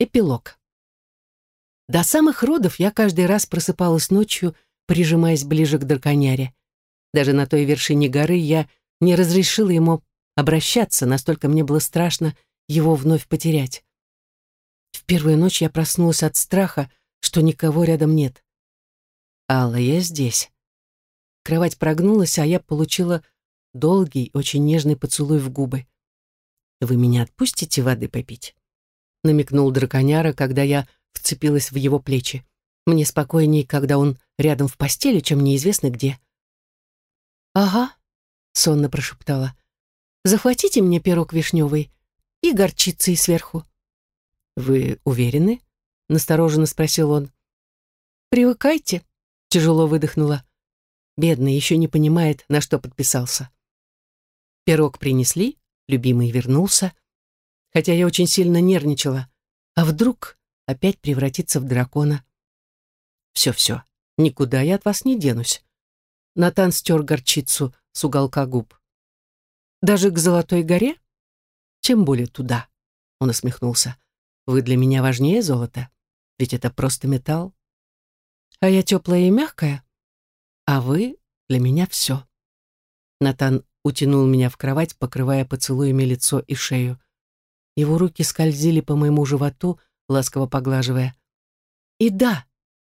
Эпилог. До самых родов я каждый раз просыпалась ночью, прижимаясь ближе к драконяре. Даже на той вершине горы я не разрешила ему обращаться, настолько мне было страшно его вновь потерять. В первую ночь я проснулась от страха, что никого рядом нет. «Алла, я здесь». Кровать прогнулась, а я получила долгий, очень нежный поцелуй в губы. «Вы меня отпустите воды попить?» Намекнул драконяра, когда я вцепилась в его плечи. Мне спокойней, когда он рядом в постели, чем неизвестно где. «Ага», — сонно прошептала. «Захватите мне пирог вишневый и горчицей сверху». «Вы уверены?» — настороженно спросил он. «Привыкайте», — тяжело выдохнула. Бедный еще не понимает, на что подписался. Пирог принесли, любимый вернулся хотя я очень сильно нервничала. А вдруг опять превратиться в дракона? Все-все, никуда я от вас не денусь. Натан стер горчицу с уголка губ. Даже к Золотой горе? Чем более туда, он усмехнулся. Вы для меня важнее золота, ведь это просто металл. А я теплая и мягкая, а вы для меня все. Натан утянул меня в кровать, покрывая поцелуями лицо и шею. Его руки скользили по моему животу, ласково поглаживая. И да,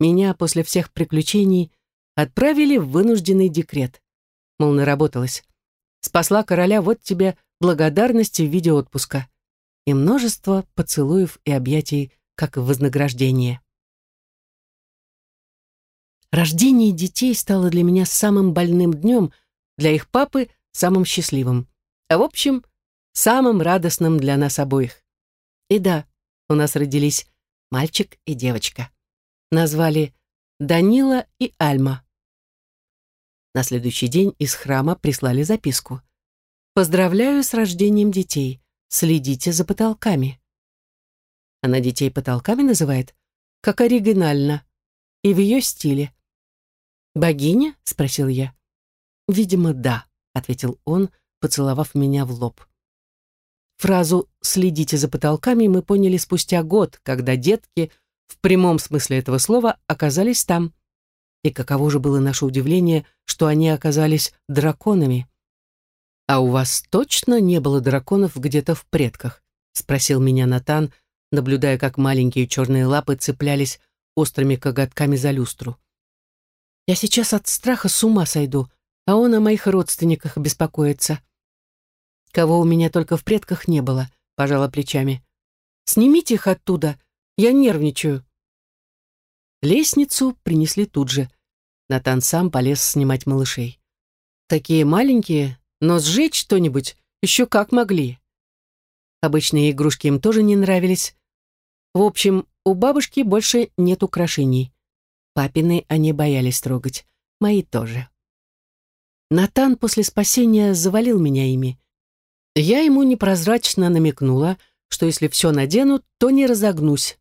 меня после всех приключений отправили в вынужденный декрет. Мол, наработалась. Спасла короля, вот тебе благодарности в виде отпуска. И множество поцелуев и объятий, как вознаграждение. Рождение детей стало для меня самым больным днем, для их папы — самым счастливым. А в общем, самым радостным для нас обоих. И да, у нас родились мальчик и девочка. Назвали Данила и Альма. На следующий день из храма прислали записку. «Поздравляю с рождением детей. Следите за потолками». Она детей потолками называет? Как оригинально. И в ее стиле. «Богиня?» — спросил я. «Видимо, да», — ответил он, поцеловав меня в лоб. Фразу «следите за потолками» мы поняли спустя год, когда детки, в прямом смысле этого слова, оказались там. И каково же было наше удивление, что они оказались драконами. «А у вас точно не было драконов где-то в предках?» — спросил меня Натан, наблюдая, как маленькие черные лапы цеплялись острыми коготками за люстру. «Я сейчас от страха с ума сойду, а он о моих родственниках беспокоится» кого у меня только в предках не было, пожала плечами. Снимите их оттуда, я нервничаю. Лестницу принесли тут же. Натан сам полез снимать малышей. Такие маленькие, но сжечь что-нибудь еще как могли. Обычные игрушки им тоже не нравились. В общем, у бабушки больше нет украшений. Папины они боялись трогать, мои тоже. Натан после спасения завалил меня ими. Я ему непрозрачно намекнула, что если все надену, то не разогнусь.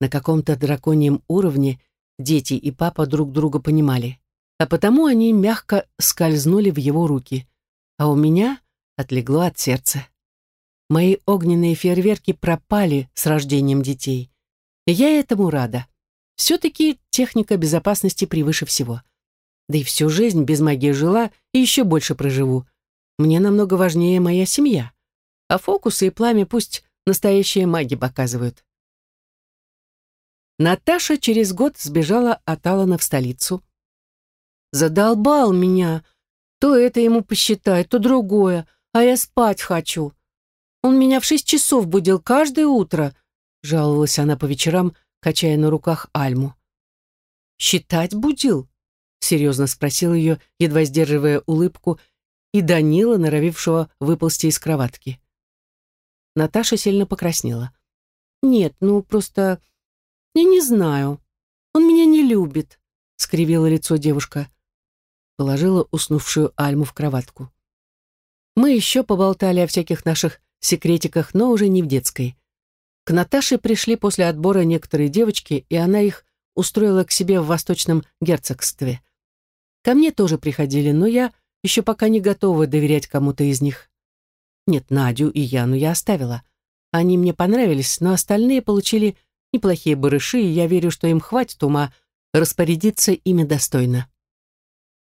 На каком-то драконьем уровне дети и папа друг друга понимали, а потому они мягко скользнули в его руки, а у меня отлегло от сердца. Мои огненные фейерверки пропали с рождением детей. И я этому рада. Все-таки техника безопасности превыше всего. Да и всю жизнь без магии жила и еще больше проживу. Мне намного важнее моя семья. А фокусы и пламя пусть настоящие маги показывают. Наташа через год сбежала от Алана в столицу. Задолбал меня. То это ему посчитать, то другое, а я спать хочу. Он меня в шесть часов будил каждое утро, жаловалась она по вечерам, качая на руках Альму. «Считать будил?» — серьезно спросил ее, едва сдерживая улыбку и Данила, норовившего выползти из кроватки. Наташа сильно покраснела. «Нет, ну просто... Я не знаю. Он меня не любит», — скривила лицо девушка. Положила уснувшую Альму в кроватку. Мы еще поболтали о всяких наших секретиках, но уже не в детской. К Наташе пришли после отбора некоторые девочки, и она их устроила к себе в восточном герцогстве. Ко мне тоже приходили, но я еще пока не готова доверять кому-то из них. Нет, Надю и Яну я оставила. Они мне понравились, но остальные получили неплохие барыши, и я верю, что им хватит ума распорядиться ими достойно.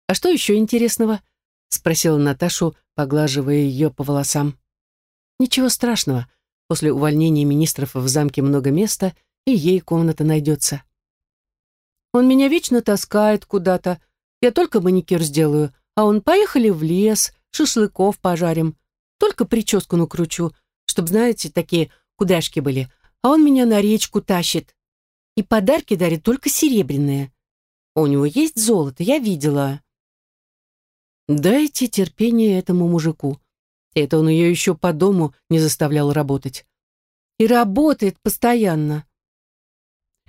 «А что еще интересного?» — спросила Наташу, поглаживая ее по волосам. «Ничего страшного. После увольнения министров в замке много места, и ей комната найдется». «Он меня вечно таскает куда-то. Я только маникюр сделаю, а он поехали в лес, шашлыков пожарим. Только прическу накручу, чтобы, знаете, такие кудряшки были. А он меня на речку тащит. И подарки дарит только серебряные. У него есть золото, я видела. Дайте терпение этому мужику. Это он ее еще по дому не заставлял работать. И работает постоянно.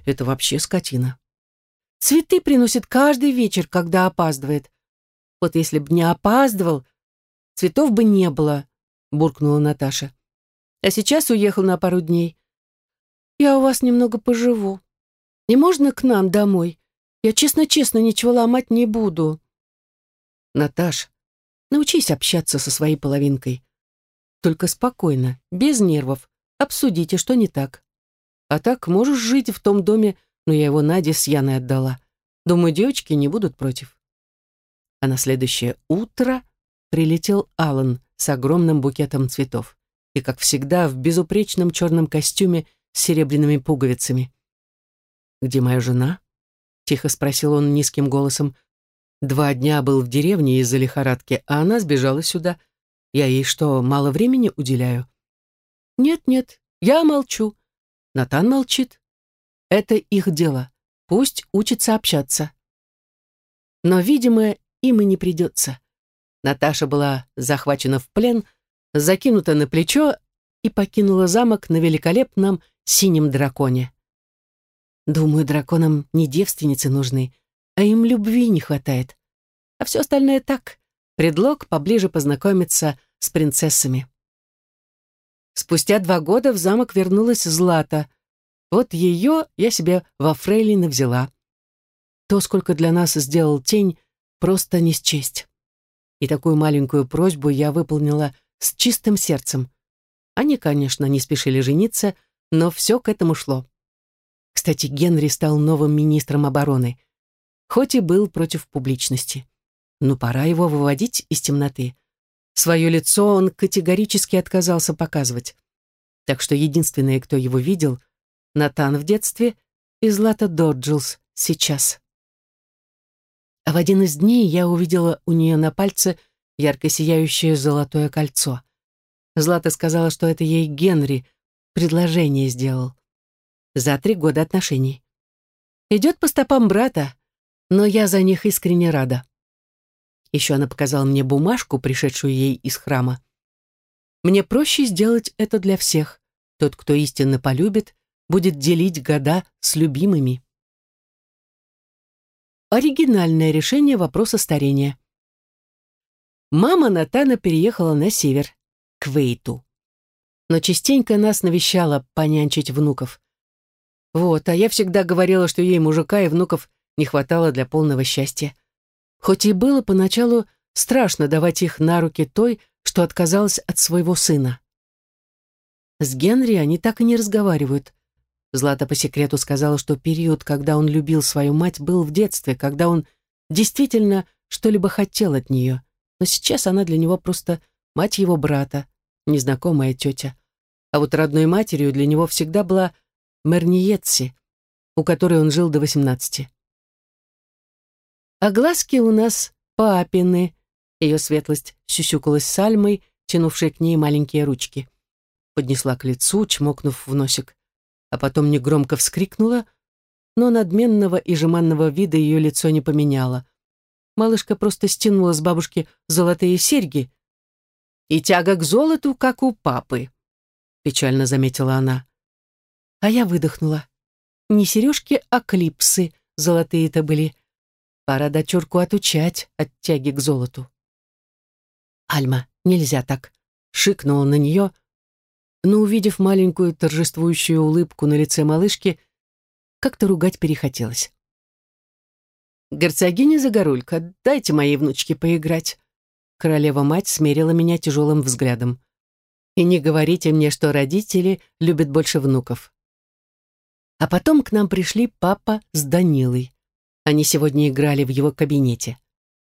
Это вообще скотина. Цветы приносит каждый вечер, когда опаздывает. Вот если бы не опаздывал, цветов бы не было, буркнула Наташа. А сейчас уехал на пару дней. Я у вас немного поживу. Не можно к нам домой? Я честно-честно ничего ломать не буду. Наташ, научись общаться со своей половинкой. Только спокойно, без нервов. Обсудите, что не так. А так можешь жить в том доме, но я его Наде с Яной отдала. Думаю, девочки не будут против. А на следующее утро прилетел Алан с огромным букетом цветов и, как всегда, в безупречном черном костюме с серебряными пуговицами. «Где моя жена?» — тихо спросил он низким голосом, Два дня был в деревне из-за лихорадки, а она сбежала сюда. Я ей что, мало времени уделяю? Нет-нет, я молчу. Натан молчит. Это их дело. Пусть учится общаться. Но, видимо, им и не придется. Наташа была захвачена в плен, закинута на плечо и покинула замок на великолепном синем драконе. Думаю, драконам не девственницы нужны, а им любви не хватает. А все остальное так, предлог поближе познакомиться с принцессами. Спустя два года в замок вернулась Злата. Вот ее я себе во фрейлины взяла. То, сколько для нас сделал тень, просто не счесть. И такую маленькую просьбу я выполнила с чистым сердцем. Они, конечно, не спешили жениться, но все к этому шло. Кстати, Генри стал новым министром обороны — хоть и был против публичности. Но пора его выводить из темноты. Свое лицо он категорически отказался показывать. Так что единственное, кто его видел, Натан в детстве и Злата Доджилс сейчас. А в один из дней я увидела у нее на пальце ярко сияющее золотое кольцо. Злата сказала, что это ей Генри предложение сделал. За три года отношений. Идет по стопам брата, но я за них искренне рада. Еще она показала мне бумажку, пришедшую ей из храма. Мне проще сделать это для всех. Тот, кто истинно полюбит, будет делить года с любимыми. Оригинальное решение вопроса старения. Мама Натана переехала на север, к Вейту. Но частенько нас навещала понянчить внуков. Вот, а я всегда говорила, что ей мужика и внуков не хватало для полного счастья. Хоть и было поначалу страшно давать их на руки той, что отказалась от своего сына. С Генри они так и не разговаривают. Злата по секрету сказала, что период, когда он любил свою мать, был в детстве, когда он действительно что-либо хотел от нее. Но сейчас она для него просто мать его брата, незнакомая тетя. А вот родной матерью для него всегда была Мерниетси, у которой он жил до восемнадцати. А глазки у нас папины. Ее светлость сюсюкалась сальмой, тянувшей к ней маленькие ручки. Поднесла к лицу, чмокнув в носик. А потом негромко вскрикнула, но надменного и жеманного вида ее лицо не поменяло. Малышка просто стянула с бабушки золотые серьги. «И тяга к золоту, как у папы», — печально заметила она. А я выдохнула. Не сережки, а клипсы золотые-то были. Пора дочурку отучать от тяги к золоту. «Альма, нельзя так!» — шикнула на нее, но, увидев маленькую торжествующую улыбку на лице малышки, как-то ругать перехотелось. «Герцогиня Загорулька, дайте моей внучке поиграть!» Королева-мать смерила меня тяжелым взглядом. И не говорите мне, что родители любят больше внуков. А потом к нам пришли папа с Данилой. Они сегодня играли в его кабинете.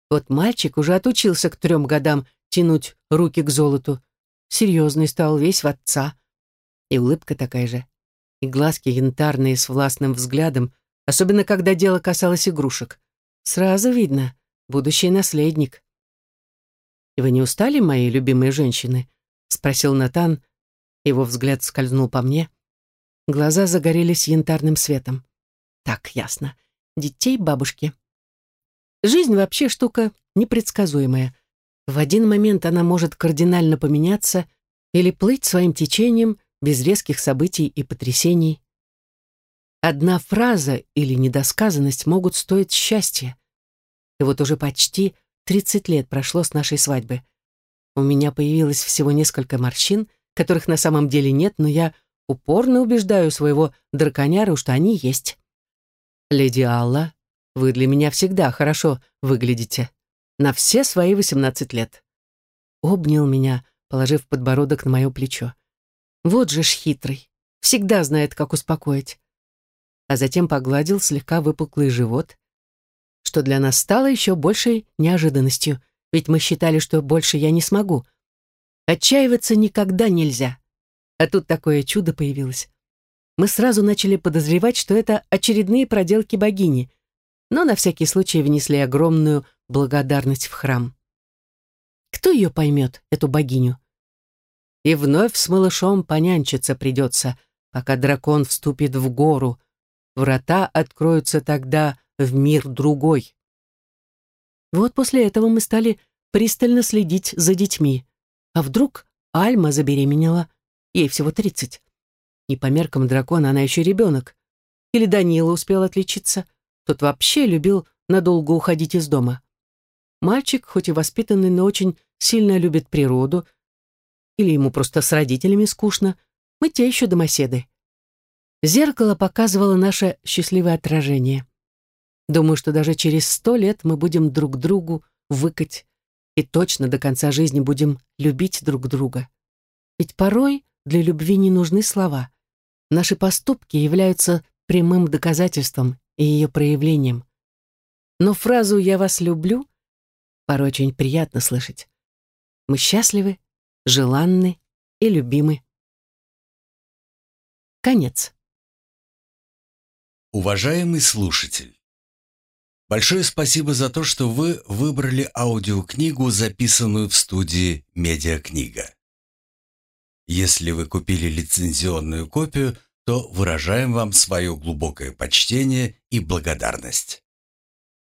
Вот мальчик уже отучился к трем годам тянуть руки к золоту. Серьезный стал весь в отца. И улыбка такая же. И глазки янтарные с властным взглядом, особенно когда дело касалось игрушек. Сразу видно, будущий наследник. «И вы не устали, мои любимые женщины?» — спросил Натан. Его взгляд скользнул по мне. Глаза загорелись янтарным светом. «Так, ясно. Детей бабушки». Жизнь вообще штука непредсказуемая. В один момент она может кардинально поменяться или плыть своим течением без резких событий и потрясений. Одна фраза или недосказанность могут стоить счастья. И вот уже почти 30 лет прошло с нашей свадьбы. У меня появилось всего несколько морщин, которых на самом деле нет, но я упорно убеждаю своего драконяру, что они есть. Леди Алла, вы для меня всегда хорошо выглядите. На все свои 18 лет. Обнял меня, положив подбородок на мое плечо. Вот же ж хитрый. Всегда знает, как успокоить. А затем погладил слегка выпуклый живот, что для нас стало еще большей неожиданностью — ведь мы считали, что больше я не смогу. Отчаиваться никогда нельзя. А тут такое чудо появилось. Мы сразу начали подозревать, что это очередные проделки богини, но на всякий случай внесли огромную благодарность в храм. Кто ее поймет, эту богиню? И вновь с малышом понянчиться придется, пока дракон вступит в гору. Врата откроются тогда в мир другой. Вот после этого мы стали пристально следить за детьми. А вдруг Альма забеременела? Ей всего тридцать. И по меркам дракона она еще ребенок. Или Данила успел отличиться. Тот вообще любил надолго уходить из дома. Мальчик, хоть и воспитанный, но очень сильно любит природу. Или ему просто с родителями скучно. Мы те еще домоседы. Зеркало показывало наше счастливое отражение. Думаю, что даже через сто лет мы будем друг другу выкать и точно до конца жизни будем любить друг друга. Ведь порой для любви не нужны слова. Наши поступки являются прямым доказательством и ее проявлением. Но фразу «я вас люблю» порой очень приятно слышать. Мы счастливы, желанны и любимы. Конец. Уважаемый слушатель! Большое спасибо за то, что вы выбрали аудиокнигу, записанную в студии «Медиакнига». Если вы купили лицензионную копию, то выражаем вам свое глубокое почтение и благодарность.